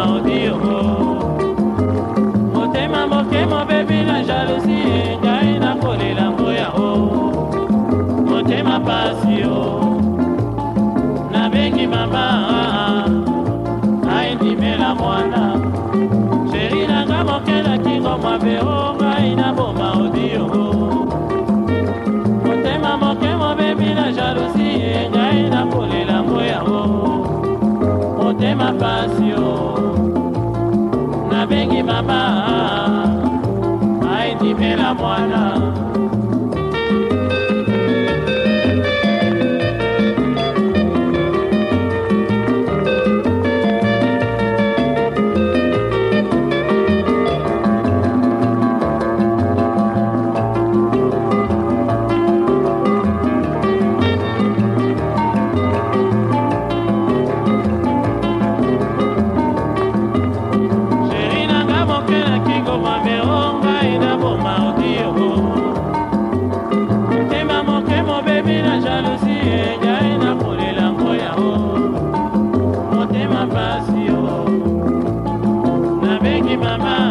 motema odiro motema moke mobebi na jalousi ngai nakolela ngo yango motema pasi o nabengi mama aindimela mwana sheri nanga moke na kingo mwabe o ngai naboma odiro motema moke mobebi na jalousi ngai nakolela ngo yango motema pasi o you, mama, aindimela mwana mama.